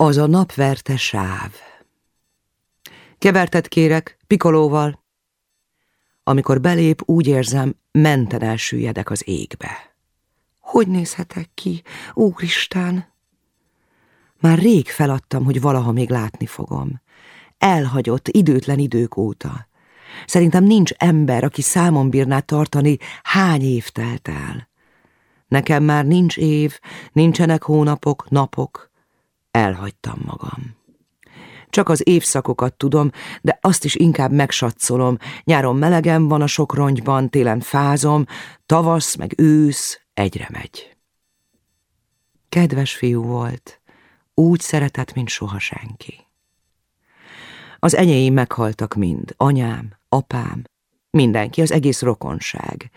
Az a napverte sáv. Kevertet kérek, pikolóval. Amikor belép, úgy érzem, menten elsüllyedek az égbe. Hogy nézhetek ki, Úristen? Már rég feladtam, hogy valaha még látni fogom. Elhagyott, időtlen idők óta. Szerintem nincs ember, aki számon bírná tartani, hány év telt el. Nekem már nincs év, nincsenek hónapok, napok. Elhagytam magam. Csak az évszakokat tudom, de azt is inkább megsatszolom. Nyáron melegem van a sok rongyban, télen fázom, tavasz meg ősz egyre megy. Kedves fiú volt, úgy szeretett, mint soha senki. Az enyéim meghaltak mind, anyám, apám, mindenki, az egész rokonság.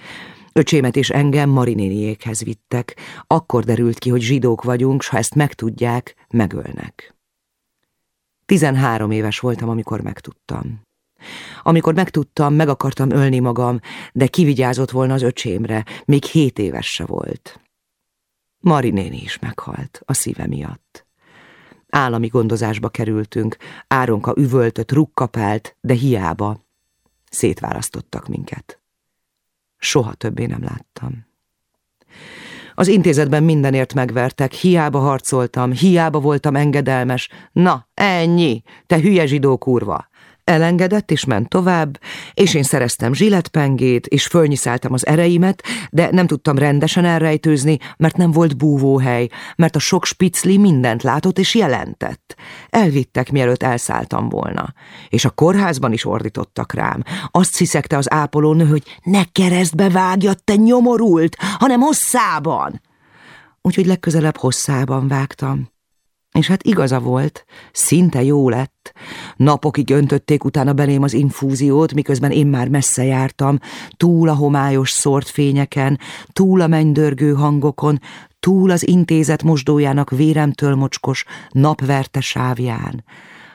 Öcsémet és engem marinéniékhez vittek. Akkor derült ki, hogy zsidók vagyunk, s ha ezt megtudják, megölnek. Tizenhárom éves voltam, amikor megtudtam. Amikor megtudtam, meg akartam ölni magam, de kivigyázott volna az öcsémre, még hét éves se volt. Marinéni is meghalt a szíve miatt. Állami gondozásba kerültünk, Áronka üvöltött, rukkapált, de hiába. Szétválasztottak minket. Soha többé nem láttam. Az intézetben mindenért megvertek, hiába harcoltam, hiába voltam engedelmes. Na, ennyi, te hülye zsidó kurva! Elengedett és ment tovább, és én szereztem zsilletpengét, és fölnyiszáltam az ereimet, de nem tudtam rendesen elrejtőzni, mert nem volt búvóhely, mert a sok spicli mindent látott és jelentett. Elvittek, mielőtt elszálltam volna. És a kórházban is ordítottak rám. Azt sziszegte az ápolónő, hogy ne keresztbe vágjad, te nyomorult, hanem hosszában. Úgyhogy legközelebb hosszában vágtam. És hát igaza volt, szinte jó lett. Napokig öntötték utána belém az infúziót, miközben én már messze jártam, túl a homályos szort fényeken, túl a mennydörgő hangokon, túl az intézet mosdójának véremtől mocskos napverte sávján.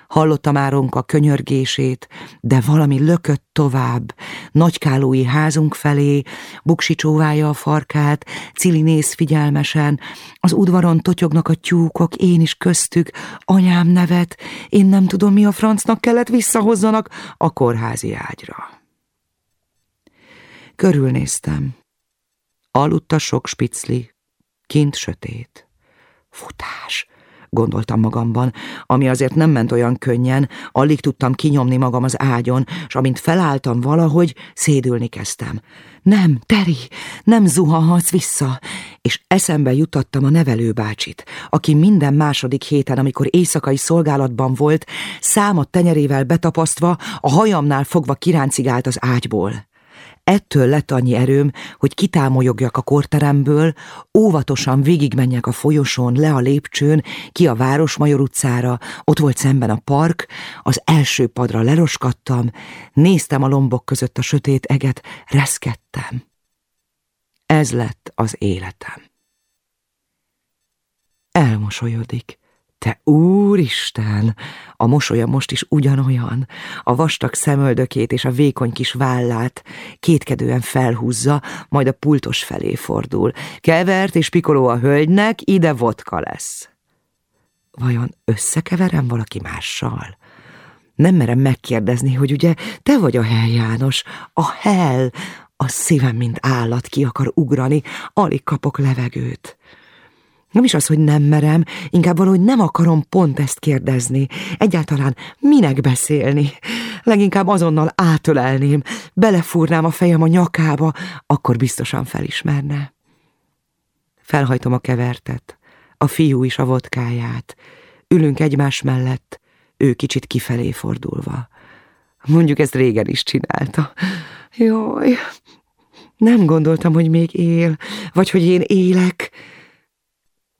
Hallottam Áronka könyörgését, de valami lökött tovább. Nagykálói házunk felé, Buksi csóválja a farkát, Cili néz figyelmesen, az udvaron totyognak a tyúkok, én is köztük, anyám nevet, én nem tudom, mi a francnak kellett visszahozzanak a kórházi ágyra. Körülnéztem. Aludt a sok spicli, kint sötét. Futás! Gondoltam magamban, ami azért nem ment olyan könnyen, alig tudtam kinyomni magam az ágyon, s amint felálltam valahogy, szédülni kezdtem. Nem, Teri, nem zuhanhatsz vissza, és eszembe jutottam a nevelőbácsit, aki minden második héten, amikor éjszakai szolgálatban volt, számot tenyerével betapasztva, a hajamnál fogva kiráncigált az ágyból. Ettől lett annyi erőm, hogy kitámolyogjak a korteremből, óvatosan végigmenjek a folyosón, le a lépcsőn, ki a Városmajor utcára, ott volt szemben a park, az első padra leroskadtam, néztem a lombok között a sötét eget, reszkedtem. Ez lett az életem. Elmosolyodik. Te úristen! A mosolya most is ugyanolyan. A vastag szemöldökét és a vékony kis vállát kétkedően felhúzza, majd a pultos felé fordul. Kevert és pikoló a hölgynek, ide vodka lesz. Vajon összekeverem valaki mással? Nem merem megkérdezni, hogy ugye te vagy a hell János, a hell, a szívem, mint állat ki akar ugrani, alig kapok levegőt. Nem is az, hogy nem merem, inkább valahogy nem akarom pont ezt kérdezni. Egyáltalán minek beszélni? Leginkább azonnal átölelném, belefúrnám a fejem a nyakába, akkor biztosan felismerne. Felhajtom a kevertet, a fiú is a vodkáját. Ülünk egymás mellett, ő kicsit kifelé fordulva. Mondjuk ezt régen is csinálta. Jaj, nem gondoltam, hogy még él, vagy hogy én élek.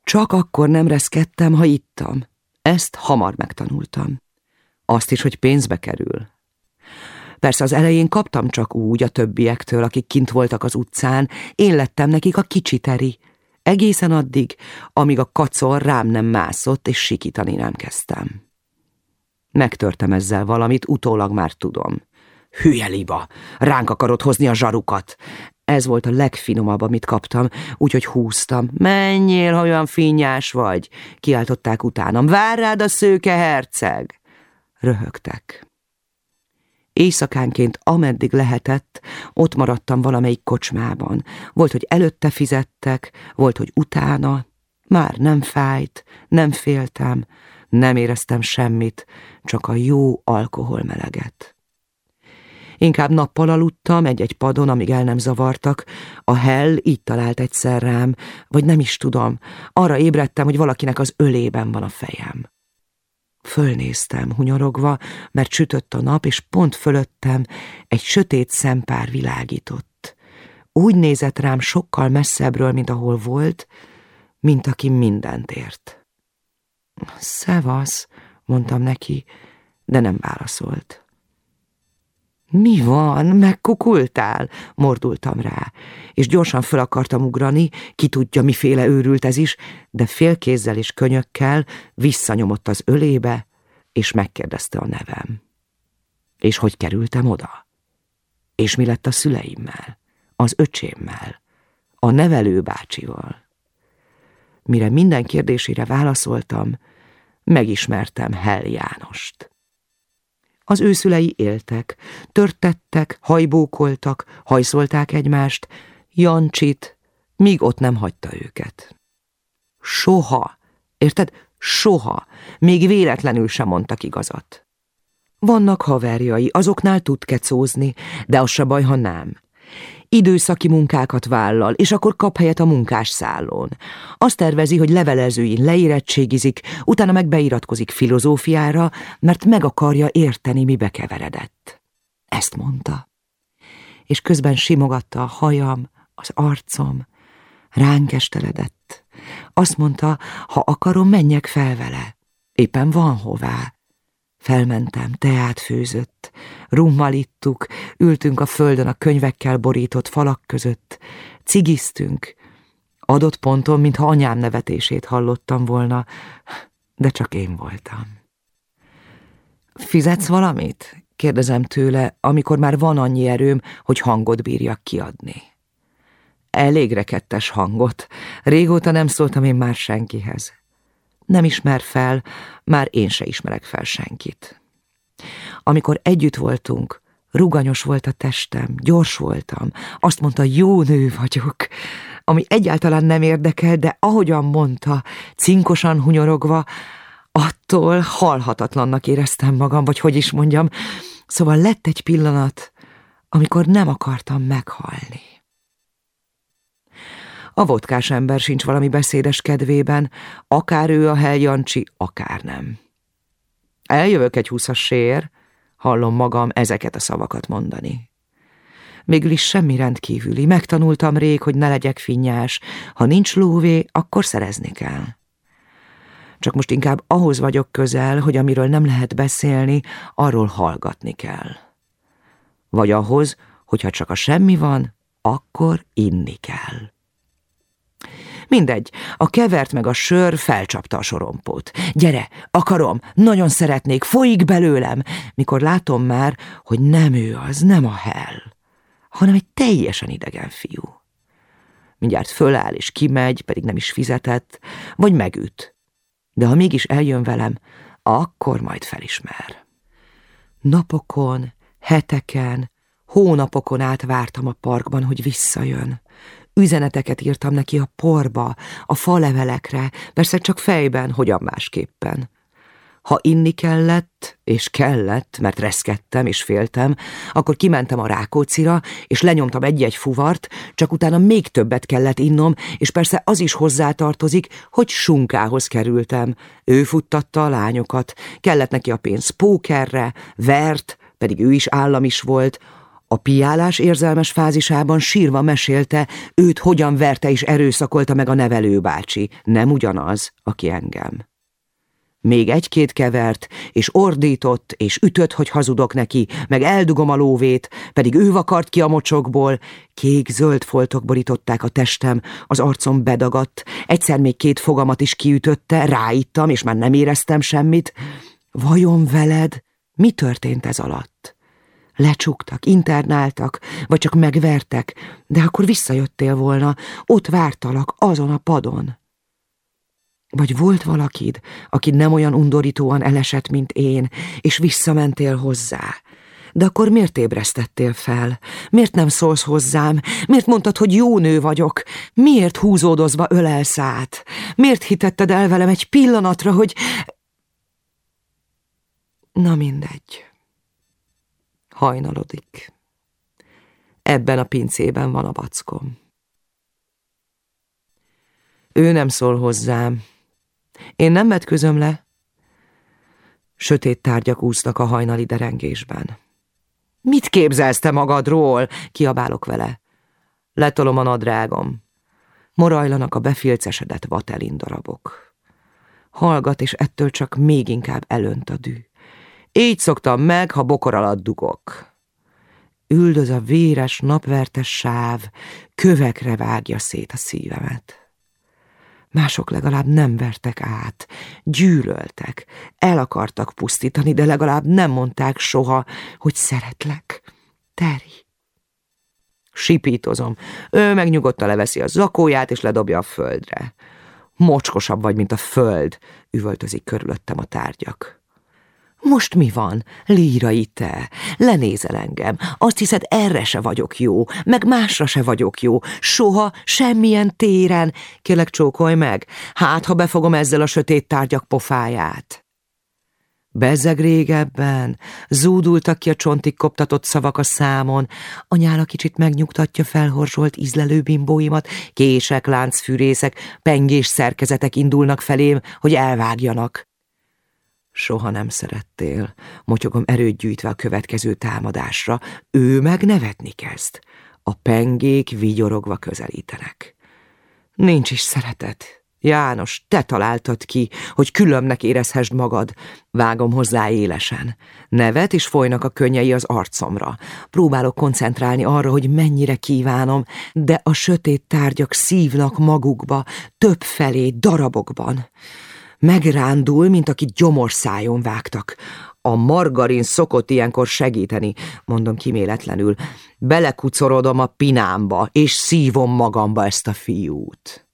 Csak akkor nem reszkedtem, ha ittam. Ezt hamar megtanultam. Azt is, hogy pénzbe kerül. Persze az elején kaptam csak úgy a többiektől, akik kint voltak az utcán, én lettem nekik a kicsiteri. Egészen addig, amíg a kacor rám nem mászott, és sikítani nem kezdtem. Megtörtem ezzel valamit, utólag már tudom. Hülye liba, ránk akarod hozni a zsarukat. Ez volt a legfinomabb, amit kaptam, úgyhogy húztam. Menjél, ha olyan finnyás vagy, kiáltották utánam. Vár rád a szőke herceg! Röhögtek. Éjszakánként, ameddig lehetett, ott maradtam valamelyik kocsmában. Volt, hogy előtte fizettek, volt, hogy utána. Már nem fájt, nem féltem, nem éreztem semmit, csak a jó alkoholmeleget. Inkább nappal aludtam egy-egy padon, amíg el nem zavartak. A hell így talált egyszer rám, vagy nem is tudom. Arra ébredtem, hogy valakinek az ölében van a fejem. Fölnéztem, hunyorogva, mert sütött a nap, és pont fölöttem egy sötét szempár világított. Úgy nézett rám sokkal messzebbről, mint ahol volt, mint aki mindent ért. Szevasz, mondtam neki, de nem válaszolt. Mi van, megkukultál? Mordultam rá, és gyorsan föl akartam ugrani, ki tudja, miféle őrült ez is, de félkézzel és könyökkel visszanyomott az ölébe, és megkérdezte a nevem. És hogy kerültem oda? És mi lett a szüleimmel? Az öcsémmel? A nevelőbácsival? Mire minden kérdésére válaszoltam, megismertem Hel Jánost. Az őszülei éltek, törtettek, hajbókoltak, hajszolták egymást, Jancsit, míg ott nem hagyta őket. Soha, érted? Soha, még véletlenül sem mondtak igazat. Vannak haverjai, azoknál tud kecózni, de az se baj, ha nem időszaki munkákat vállal, és akkor kap helyet a munkásszállón. Azt tervezi, hogy levelezőin leérettségizik, utána meg beiratkozik filozófiára, mert meg akarja érteni, mibe keveredett. Ezt mondta. És közben simogatta a hajam, az arcom, ránk esteledett. Azt mondta, ha akarom, menjek fel vele. Éppen van hová. Felmentem, teát főzött, rummal ittuk, ültünk a földön a könyvekkel borított falak között, cigiztünk. Adott ponton, mintha anyám nevetését hallottam volna, de csak én voltam. Fizetsz valamit? kérdezem tőle, amikor már van annyi erőm, hogy hangot bírjak kiadni. Elég rekettes hangot. Régóta nem szóltam én már senkihez. Nem ismer fel, már én se ismerek fel senkit. Amikor együtt voltunk, ruganyos volt a testem, gyors voltam, azt mondta, jó nő vagyok, ami egyáltalán nem érdekel, de ahogyan mondta, cinkosan hunyorogva, attól halhatatlannak éreztem magam, vagy hogy is mondjam, szóval lett egy pillanat, amikor nem akartam meghalni. A vodkás ember sincs valami beszédes kedvében, akár ő a Jancsi, akár nem. Eljövök egy húszas sér, hallom magam ezeket a szavakat mondani. Végül is semmi rendkívüli, megtanultam rég, hogy ne legyek finnyás, ha nincs lóvé, akkor szerezni kell. Csak most inkább ahhoz vagyok közel, hogy amiről nem lehet beszélni, arról hallgatni kell. Vagy ahhoz, hogyha csak a semmi van, akkor inni kell. Mindegy, a kevert meg a sör felcsapta a sorompót. Gyere, akarom, nagyon szeretnék, folyik belőlem, mikor látom már, hogy nem ő az, nem a hell, hanem egy teljesen idegen fiú. Mindjárt föláll és kimegy, pedig nem is fizetett, vagy megüt. De ha mégis eljön velem, akkor majd felismer. Napokon, heteken, hónapokon át vártam a parkban, hogy visszajön. Üzeneteket írtam neki a porba, a falevelekre, persze csak fejben, hogyan másképpen. Ha inni kellett, és kellett, mert reszkedtem és féltem, akkor kimentem a Rákócira, és lenyomtam egy-egy fuvart, csak utána még többet kellett innom, és persze az is hozzátartozik, hogy sunkához kerültem. Ő futtatta a lányokat, kellett neki a pénz pókerre, vert, pedig ő is állam is volt, a piálás érzelmes fázisában sírva mesélte, őt hogyan verte és erőszakolta meg a nevelőbácsi, nem ugyanaz, aki engem. Még egy-két kevert, és ordított, és ütött, hogy hazudok neki, meg eldugom a lóvét, pedig ő vakart ki a mocsokból. Kék-zöld foltok borították a testem, az arcom bedagadt, egyszer még két fogamat is kiütötte, ráittam, és már nem éreztem semmit. Vajon veled mi történt ez alatt? Lecsuktak, internáltak, vagy csak megvertek, de akkor visszajöttél volna, ott vártalak, azon a padon. Vagy volt valakid, aki nem olyan undorítóan elesett, mint én, és visszamentél hozzá. De akkor miért ébresztettél fel? Miért nem szólsz hozzám? Miért mondtad, hogy jó nő vagyok? Miért húzódozva ölelsz át? Miért hitetted el velem egy pillanatra, hogy... Na mindegy. Hajnalodik. Ebben a pincében van a vackom. Ő nem szól hozzám, én nem vetközöm le. Sötét tárgyak úsznak a hajnali derengésben. Mit képzelsz te magadról? Kiabálok vele. Letolom a nadrágom. Morajlanak a befilcesedett vatelin darabok. Hallgat, és ettől csak még inkább elönt a dű. Így szoktam meg, ha bokor alatt dugok. Üldöz a véres, napvertes sáv, kövekre vágja szét a szívemet. Mások legalább nem vertek át, gyűlöltek, el akartak pusztítani, de legalább nem mondták soha, hogy szeretlek. Teri. Sipítozom. Ő meg nyugodtan leveszi a zakóját, és ledobja a földre. Mocskosabb vagy, mint a föld, üvöltözik körülöttem a tárgyak. Most mi van? Lírai te. Lenézel engem. Azt hiszed, erre se vagyok jó, meg másra se vagyok jó. Soha, semmilyen téren. Kélek csókolj meg. Hát, ha befogom ezzel a sötét tárgyak pofáját. Bezeg régebben, zúdultak ki a csontig koptatott szavak a számon, anyála kicsit megnyugtatja felhorzsolt ízlelő bimbóimat, kések, láncfűrészek, pengés szerkezetek indulnak felém, hogy elvágjanak. Soha nem szerettél, motyogom erőt gyűjtve a következő támadásra, ő meg nevetni kezd. A pengék vigyorogva közelítenek. Nincs is szeretet. János, te találtad ki, hogy különbnek érezhessd magad. Vágom hozzá élesen. Nevet és folynak a könnyei az arcomra. Próbálok koncentrálni arra, hogy mennyire kívánom, de a sötét tárgyak szívnak magukba, több felé, darabokban. Megrándul, mint akit gyomorszájon vágtak. A margarin szokott ilyenkor segíteni, mondom kiméletlenül. Belekucorodom a pinámba, és szívom magamba ezt a fiút.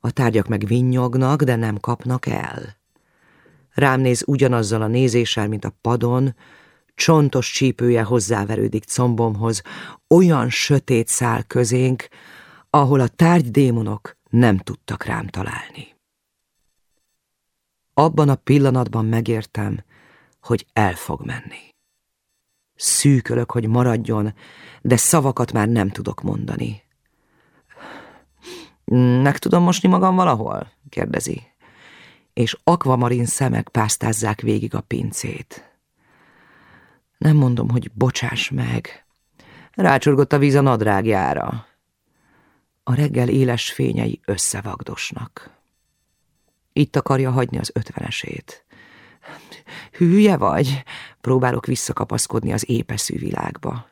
A tárgyak meg vinnyognak, de nem kapnak el. Rám néz ugyanazzal a nézéssel, mint a padon, csontos csípője hozzáverődik combomhoz, olyan sötét szál közénk, ahol a tárgydémonok nem tudtak rám találni. Abban a pillanatban megértem, hogy el fog menni. Szűkölök, hogy maradjon, de szavakat már nem tudok mondani. Meg tudom mosni magam valahol? kérdezi. És akvamarin szemek pásztázzák végig a pincét. Nem mondom, hogy bocsáss meg. Rácsorgott a víz a nadrágjára. A reggel éles fényei összevagdosnak. Itt akarja hagyni az ötvenesét. Hülye vagy? Próbálok visszakapaszkodni az épeszű világba.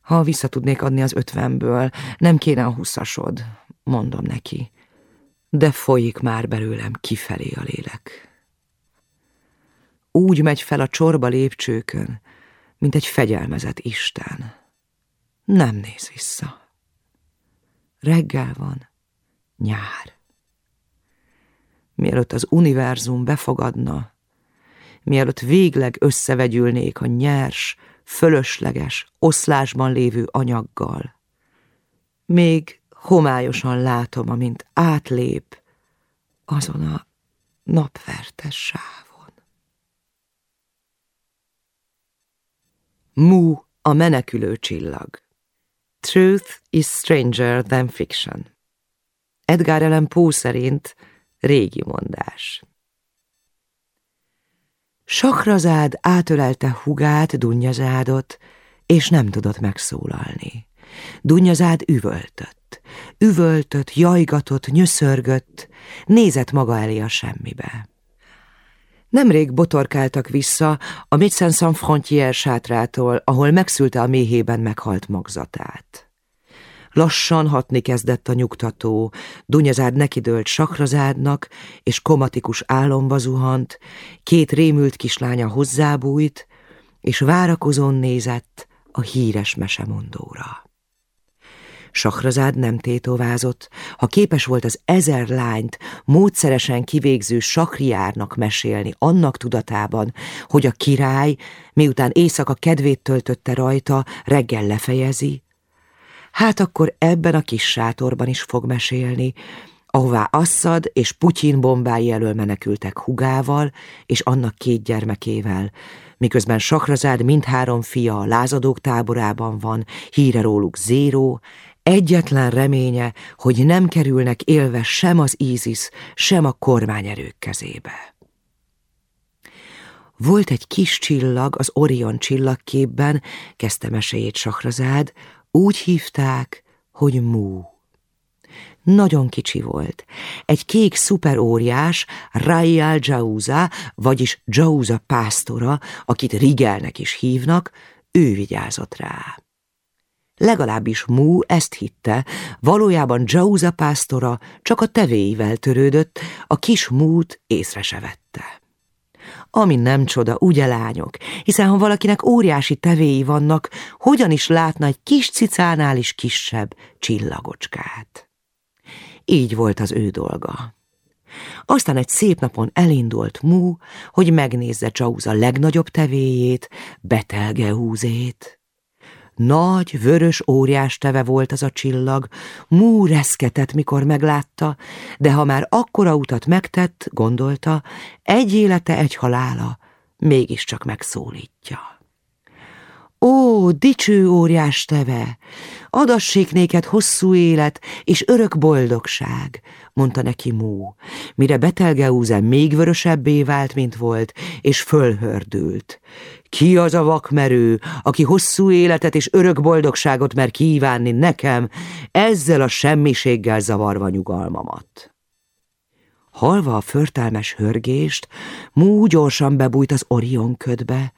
Ha vissza tudnék adni az ötvenből, nem kéne a huszasod, mondom neki. De folyik már belőlem kifelé a lélek. Úgy megy fel a csorba lépcsőkön, mint egy fegyelmezett Isten. Nem néz vissza. Reggel van, nyár mielőtt az univerzum befogadna, mielőtt végleg összevegyülnék a nyers, fölösleges, oszlásban lévő anyaggal. Még homályosan látom, amint átlép azon a napvertes sávon. Mu a menekülő csillag. Truth is stranger than fiction. Edgar Allan Poe szerint Régi mondás. Sakrazád átölelte hugát, Dunyazádot, és nem tudott megszólalni. Dunyazád üvöltött, üvöltött, jajgatott, nyöszörgött, nézett maga elé a semmibe. Nemrég botorkáltak vissza a Médecins Sans Frontières sátrától, ahol megszülte a méhében meghalt magzatát. Lassan hatni kezdett a nyugtató, Dunyazád nekidőlt sakrazádnak, és komatikus álomba zuhant, két rémült kislánya hozzábújt, és várakozón nézett a híres mesemondóra. Sakrazád nem tétovázott, ha képes volt az ezer lányt módszeresen kivégző sakriárnak mesélni annak tudatában, hogy a király, miután éjszaka kedvét töltötte rajta, reggel lefejezi, hát akkor ebben a kis sátorban is fog mesélni, ahová Assad és Putyin bombái elől menekültek hugával és annak két gyermekével, miközben Sakrazád mindhárom fia a lázadók táborában van, híre róluk zéró, Egyetlen reménye, hogy nem kerülnek élve sem az ISIS, sem a kormányerők kezébe. Volt egy kis csillag az Orion csillagképben, kezdte meséjét Sakrazád, úgy hívták, hogy Mú. Nagyon kicsi volt. Egy kék szuperóriás, Rayal Jauza, vagyis Jauza pásztora, akit Rigelnek is hívnak, ő vigyázott rá. Legalábbis Mú ezt hitte, valójában Jauza pásztora csak a tevéivel törődött, a kis Mút észre se vette. Ami nem csoda, ugye lányok, hiszen ha valakinek óriási tevéi vannak, hogyan is látna egy kis cicánál is kisebb csillagocskát. Így volt az ő dolga. Aztán egy szép napon elindult Mú, hogy megnézze Jauza legnagyobb tevéjét, Betelgeúzét. Nagy, vörös óriás teve volt az a csillag, mú reszketett, mikor meglátta, de ha már akkora utat megtett, gondolta, egy élete, egy halála, mégiscsak megszólítja. Ó, dicső óriás teve, adassék néked hosszú élet és örök boldogság, mondta neki Mú, mire Betelgeuse még vörösebbé vált, mint volt, és fölhördült. Ki az a vakmerő, aki hosszú életet és örök boldogságot mer kívánni nekem, ezzel a semmiséggel zavarva nyugalmamat? Halva a förtelmes hörgést, Mú gyorsan bebújt az Orion ködbe.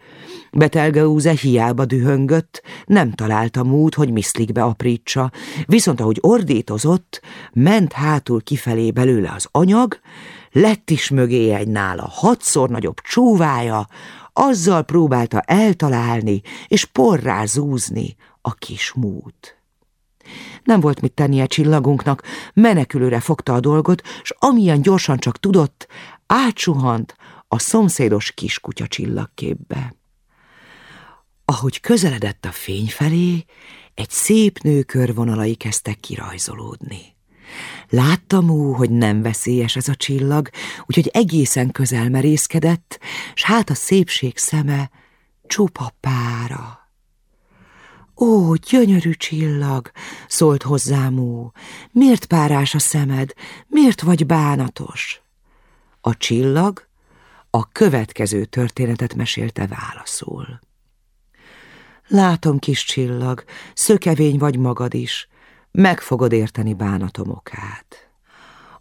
Betelgeúze hiába dühöngött, nem találta Mút, hogy miszlikbe aprítsa, viszont ahogy ordítozott, ment hátul kifelé belőle az anyag, lett is mögé egy nála hatszor nagyobb csúvája, azzal próbálta eltalálni és porrá zúzni a kis mút. Nem volt mit tennie csillagunknak, menekülőre fogta a dolgot, s amilyen gyorsan csak tudott, átsuhant a szomszédos kiskutya csillagképbe. Ahogy közeledett a fény felé, egy szép nő körvonalai kezdtek kirajzolódni. Láttam ú, hogy nem veszélyes ez a csillag, úgyhogy egészen közel merészkedett, s hát a szépség szeme csupa pára. Ó, gyönyörű csillag, szólt hozzám ú, miért párás a szemed, miért vagy bánatos? A csillag a következő történetet mesélte válaszul. Látom, kis csillag, szökevény vagy magad is, meg fogod érteni bánatom okát.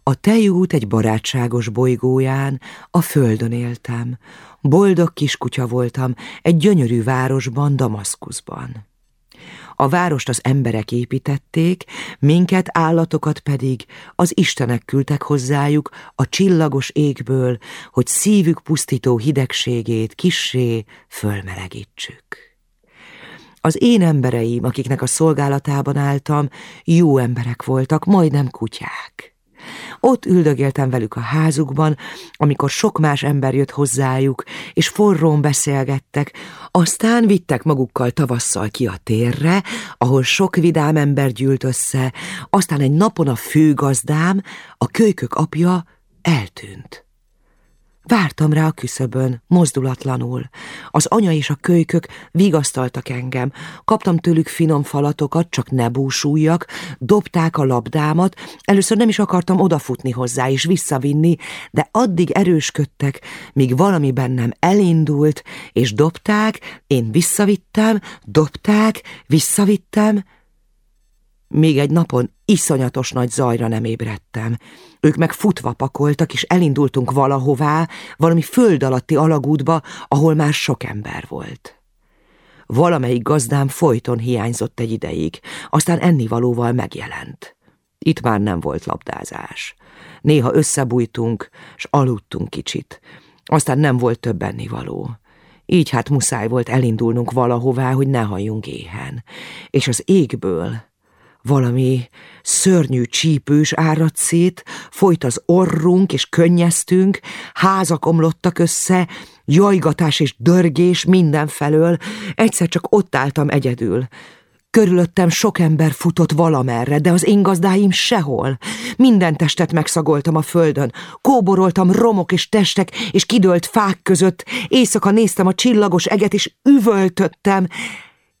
A tejút egy barátságos bolygóján, a földön éltem, boldog kiskutya voltam egy gyönyörű városban, Damaszkuszban. A várost az emberek építették, minket, állatokat pedig az Istenek küldtek hozzájuk a csillagos égből, hogy szívük pusztító hidegségét kissé fölmelegítsük. Az én embereim, akiknek a szolgálatában álltam, jó emberek voltak, majdnem kutyák. Ott üldögéltem velük a házukban, amikor sok más ember jött hozzájuk, és forrón beszélgettek, aztán vittek magukkal tavasszal ki a térre, ahol sok vidám ember gyűlt össze, aztán egy napon a főgazdám, a kölykök apja eltűnt. Vártam rá a küszöbön, mozdulatlanul. Az anya és a kölykök vigasztaltak engem. Kaptam tőlük finom falatokat, csak ne búsuljak, dobták a labdámat, először nem is akartam odafutni hozzá és visszavinni, de addig erősködtek, míg valami bennem elindult, és dobták, én visszavittem, dobták, visszavittem, még egy napon iszonyatos nagy zajra nem ébredtem. Ők meg futva pakoltak, és elindultunk valahová, valami föld alatti alagútba, ahol már sok ember volt. Valamelyik gazdám folyton hiányzott egy ideig, aztán ennivalóval megjelent. Itt már nem volt labdázás. Néha összebújtunk, s aludtunk kicsit. Aztán nem volt több ennivaló. Így hát muszáj volt elindulnunk valahová, hogy ne halljunk éhen. És az égből valami szörnyű csípős áradt szét, folyt az orrunk és könnyeztünk, házak omlottak össze, jajgatás és dörgés mindenfelől, egyszer csak ott álltam egyedül. Körülöttem sok ember futott valamerre, de az én gazdáim sehol. Minden testet megszagoltam a földön. Kóboroltam romok és testek és kidőlt fák között. Éjszaka néztem a csillagos eget, és üvöltöttem.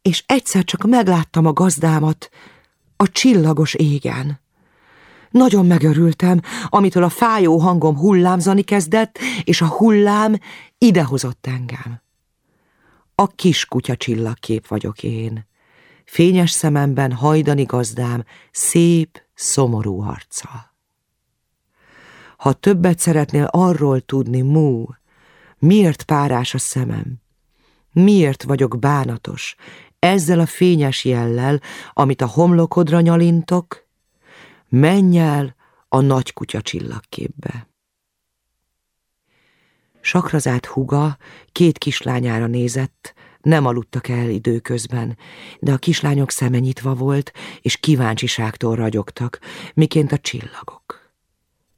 És egyszer csak megláttam a gazdámat a csillagos égen. Nagyon megörültem, amitől a fájó hangom hullámzani kezdett, és a hullám idehozott engem. A kiskutya csillagkép vagyok én fényes szememben hajdani gazdám szép, szomorú arca. Ha többet szeretnél arról tudni, Mú, miért párás a szemem, miért vagyok bánatos, ezzel a fényes jellel, amit a homlokodra nyalintok, menj el a nagy kutya csillagképbe. Sakrazát huga két kislányára nézett, nem aludtak el időközben, de a kislányok szeme nyitva volt, és kíváncsiságtól ragyogtak, miként a csillagok.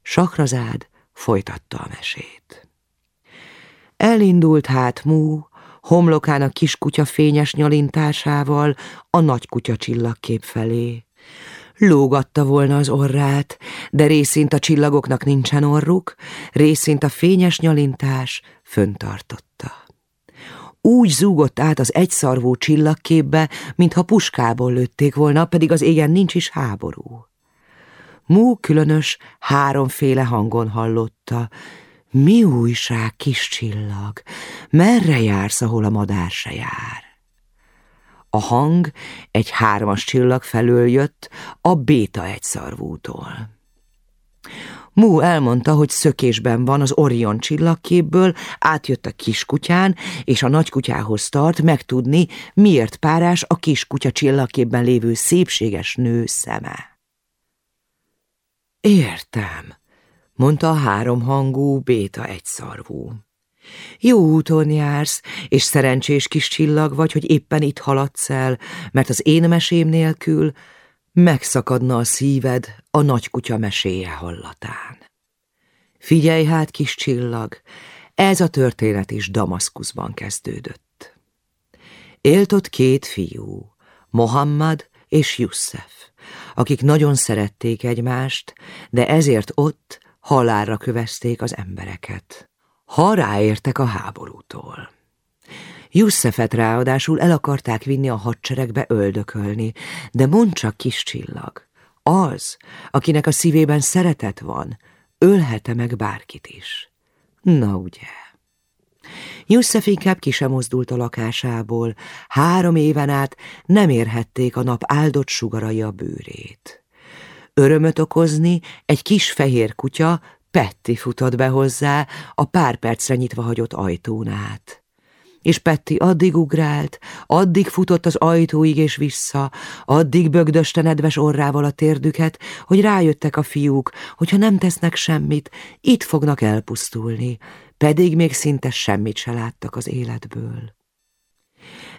Sakrazád folytatta a mesét. Elindult hát Mú, homlokán a kiskutya fényes nyalintásával a nagykutya csillagkép felé. Lógatta volna az orrát, de részint a csillagoknak nincsen orruk, részint a fényes nyalintás föntartotta úgy zúgott át az egyszarvú csillagképbe, mintha puskából lőtték volna, pedig az égen nincs is háború. Mú különös, háromféle hangon hallotta. Mi újság, kis csillag? Merre jársz, ahol a madár se jár? A hang egy hármas csillag felől jött, a béta egyszarvútól. Mú elmondta, hogy szökésben van az Orion csillagképből, átjött a kiskutyán, és a nagykutyához tart megtudni, miért párás a kiskutya csillagképben lévő szépséges nő szeme. Értem, mondta a háromhangú béta egyszarvú. Jó úton jársz, és szerencsés kis csillag vagy, hogy éppen itt haladsz el, mert az én mesém nélkül megszakadna a szíved a nagykutya meséje hallatán. Figyelj hát, kis csillag, ez a történet is Damaszkuszban kezdődött. Élt ott két fiú, Mohammad és Jussef, akik nagyon szerették egymást, de ezért ott halálra kövezték az embereket, ha ráértek a háborútól. Jusszefet ráadásul el akarták vinni a hadseregbe öldökölni, de mond csak kis csillag, az, akinek a szívében szeretet van, ölhete meg bárkit is. Na ugye. Jusszef inkább ki sem mozdult a lakásából, három éven át nem érhették a nap áldott sugarai a bőrét. Örömöt okozni egy kis fehér kutya, Petti futott be hozzá a pár percre nyitva hagyott ajtón át és Petti addig ugrált, addig futott az ajtóig és vissza, addig bögdöste nedves orrával a térdüket, hogy rájöttek a fiúk, hogyha nem tesznek semmit, itt fognak elpusztulni, pedig még szinte semmit se láttak az életből.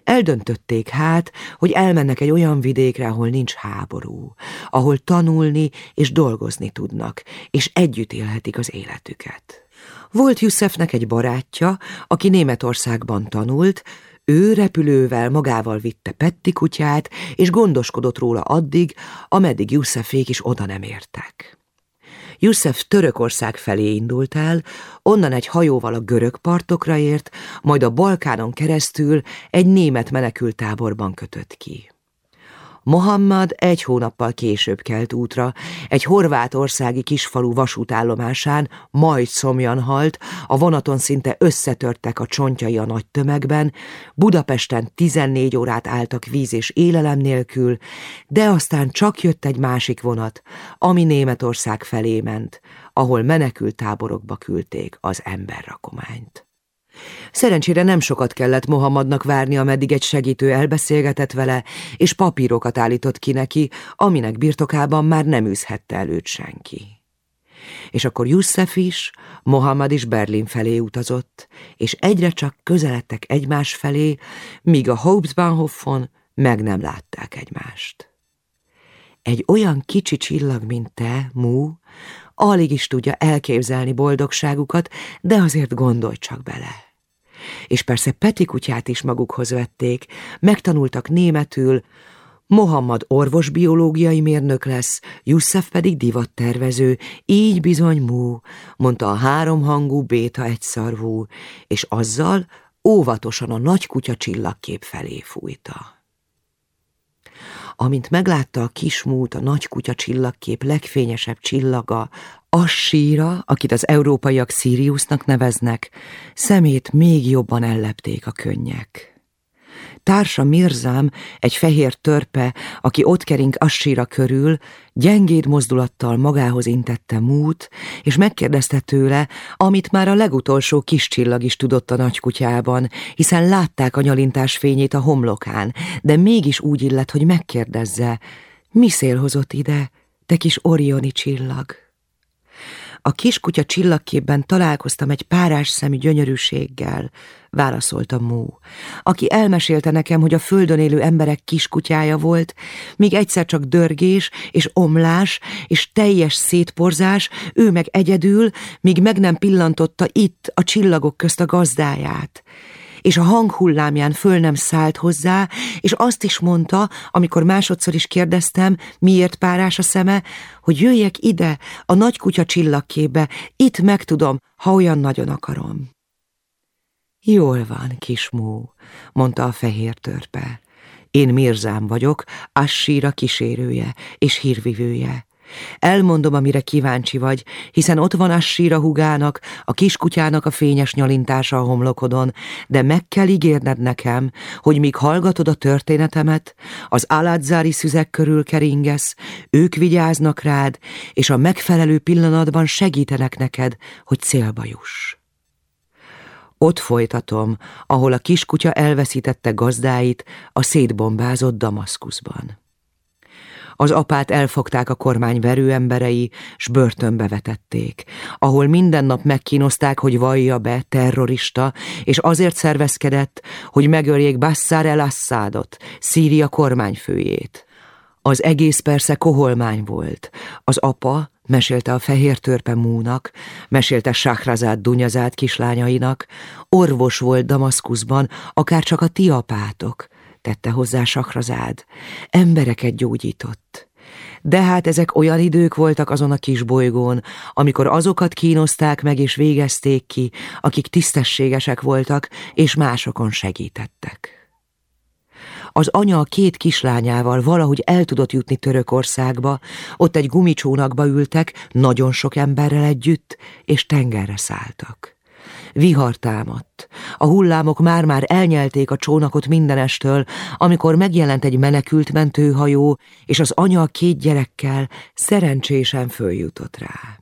Eldöntötték hát, hogy elmennek egy olyan vidékre, ahol nincs háború, ahol tanulni és dolgozni tudnak, és együtt élhetik az életüket. Volt Jussefnek egy barátja, aki Németországban tanult, ő repülővel magával vitte Petti kutyát, és gondoskodott róla addig, ameddig Jussefék is oda nem értek. Jussef Törökország felé indult el, onnan egy hajóval a görög partokra ért, majd a Balkánon keresztül egy német menekültáborban kötött ki. Mohammad egy hónappal később kelt útra, egy horvátországi kisfalu vasútállomásán majd szomjan halt, a vonaton szinte összetörtek a csontjai a nagy tömegben, Budapesten 14 órát álltak víz és élelem nélkül, de aztán csak jött egy másik vonat, ami Németország felé ment, ahol menekültáborokba küldték az emberrakományt. Szerencsére nem sokat kellett Mohamadnak várni, ameddig egy segítő elbeszélgetett vele, és papírokat állított ki neki, aminek birtokában már nem űzhette előtt senki. És akkor Jussef is, Mohammad is Berlin felé utazott, és egyre csak közeledtek egymás felé, míg a Hauptbahnhofon meg nem látták egymást. Egy olyan kicsi csillag, mint te, Mú, alig is tudja elképzelni boldogságukat, de azért gondolj csak bele. És persze Peti kutyát is magukhoz vették, megtanultak németül, Mohammad orvos-biológiai mérnök lesz, Jussef pedig divattervező, így bizony mú, mondta a háromhangú béta egyszarvú, és azzal óvatosan a nagy kutya csillagkép felé fújta. Amint meglátta a kismút a nagy kutya csillagkép legfényesebb csillaga, Assíra, akit az európaiak Siriusnak neveznek, szemét még jobban ellepték a könnyek. Társa Mirzám, egy fehér törpe, aki ott kering Assira körül, gyengéd mozdulattal magához intette mút, és megkérdezte tőle, amit már a legutolsó kis csillag is tudott a nagykutyában, hiszen látták a nyalintás fényét a homlokán, de mégis úgy illet, hogy megkérdezze, mi szél hozott ide, te kis orioni csillag? A kiskutya csillagképben találkoztam egy párás szemű gyönyörűséggel, válaszolta Mú, aki elmesélte nekem, hogy a földön élő emberek kiskutyája volt, míg egyszer csak dörgés és omlás és teljes szétporzás, ő meg egyedül, míg meg nem pillantotta itt a csillagok közt a gazdáját és a hanghullámján föl nem szállt hozzá, és azt is mondta, amikor másodszor is kérdeztem, miért párás a szeme, hogy jöjjek ide, a nagy kutya csillagkébe, itt megtudom, ha olyan nagyon akarom. Jól van, kismú, mondta a fehér törpe. Én Mirzám vagyok, Assíra kísérője és hírvivője. Elmondom, amire kíváncsi vagy, hiszen ott van a síra hugának, a kiskutyának a fényes nyalintása a homlokodon, de meg kell ígérned nekem, hogy míg hallgatod a történetemet, az aládzsári szüzek körül keringesz, ők vigyáznak rád, és a megfelelő pillanatban segítenek neked, hogy célba juss. Ott folytatom, ahol a kiskutya elveszítette gazdáit a szétbombázott Damaszkuszban. Az apát elfogták a kormány verőemberei, s börtönbe vetették, ahol minden nap megkínozták, hogy vallja be terrorista, és azért szervezkedett, hogy megöljék Bassar el-Assadot, Szíria kormányfőjét. Az egész persze koholmány volt. Az apa, mesélte a fehér törpe múnak, mesélte Sahrazát Dunyazát kislányainak, orvos volt Damaszkuszban, akár csak a ti apátok tette hozzá Sakrazád. Embereket gyógyított. De hát ezek olyan idők voltak azon a kis bolygón, amikor azokat kínozták meg és végezték ki, akik tisztességesek voltak és másokon segítettek. Az anya a két kislányával valahogy el tudott jutni Törökországba, ott egy gumicsónakba ültek, nagyon sok emberrel együtt, és tengerre szálltak. Vihar támadt. A hullámok már-már elnyelték a csónakot mindenestől, amikor megjelent egy menekült mentőhajó, és az anya két gyerekkel szerencsésen följutott rá.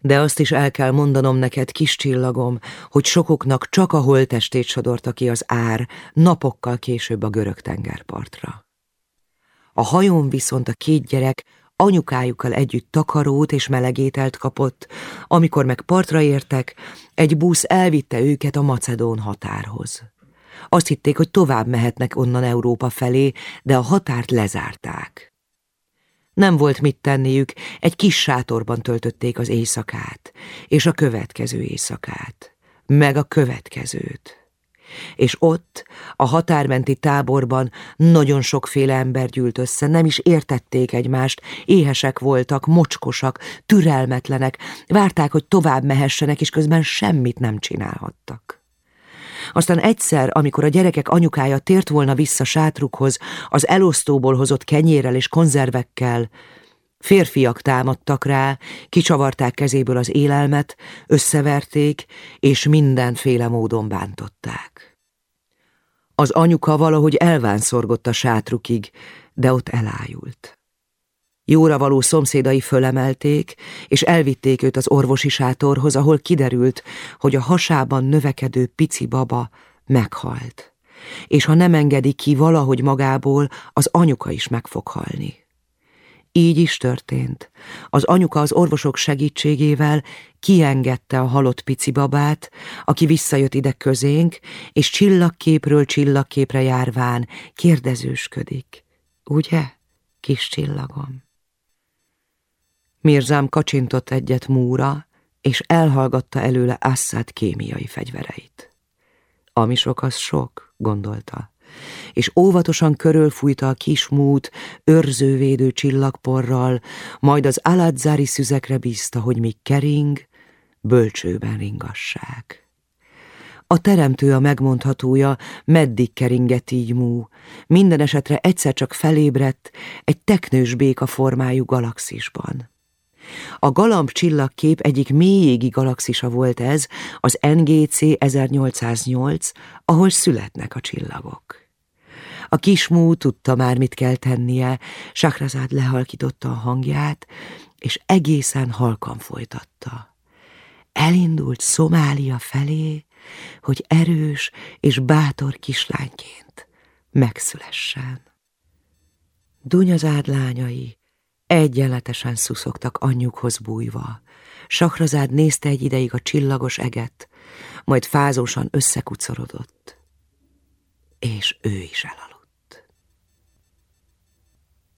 De azt is el kell mondanom neked, kis csillagom, hogy sokoknak csak a holtestét sodorta ki az ár napokkal később a görög tengerpartra. A hajón viszont a két gyerek anyukájukkal együtt takarót és melegételt kapott, amikor meg partra értek, egy busz elvitte őket a Macedón határhoz. Azt hitték, hogy tovább mehetnek onnan Európa felé, de a határt lezárták. Nem volt mit tenniük, egy kis sátorban töltötték az éjszakát, és a következő éjszakát, meg a következőt és ott, a határmenti táborban nagyon sokféle ember gyűlt össze, nem is értették egymást, éhesek voltak, mocskosak, türelmetlenek, várták, hogy tovább mehessenek, és közben semmit nem csinálhattak. Aztán egyszer, amikor a gyerekek anyukája tért volna vissza sátrukhoz, az elosztóból hozott kenyérrel és konzervekkel, Férfiak támadtak rá, kicsavarták kezéből az élelmet, összeverték, és mindenféle módon bántották. Az anyuka valahogy elvánszorgott a sátrukig, de ott elájult. Jóra való szomszédai fölemelték, és elvitték őt az orvosi sátorhoz, ahol kiderült, hogy a hasában növekedő pici baba meghalt, és ha nem engedi ki valahogy magából, az anyuka is meg fog halni. Így is történt. Az anyuka az orvosok segítségével kiengedte a halott pici babát, aki visszajött ide közénk, és csillagképről csillagképre járván kérdezősködik. Ugye, kis csillagom? Mirzám kacsintott egyet múra, és elhallgatta előle Assad kémiai fegyvereit. Ami sok, az sok, gondolta és óvatosan körülfújta a kis mút őrzővédő csillagporral, majd az aladzári szüzekre bízta, hogy míg kering, bölcsőben ringassák. A teremtő a megmondhatója, meddig keringett így mú, minden esetre egyszer csak felébredt egy teknős béka formájú galaxisban. A Galamb csillagkép egyik mélyégi galaxisa volt ez, az NGC 1808, ahol születnek a csillagok. A kismú tudta már, mit kell tennie, Sakrazád lehalkította a hangját, és egészen halkan folytatta. Elindult Szomália felé, hogy erős és bátor kislányként megszülessen. Dunyazád lányai egyenletesen szuszogtak anyjukhoz bújva. Sakrazád nézte egy ideig a csillagos eget, majd fázósan összekucorodott, és ő is elaludt.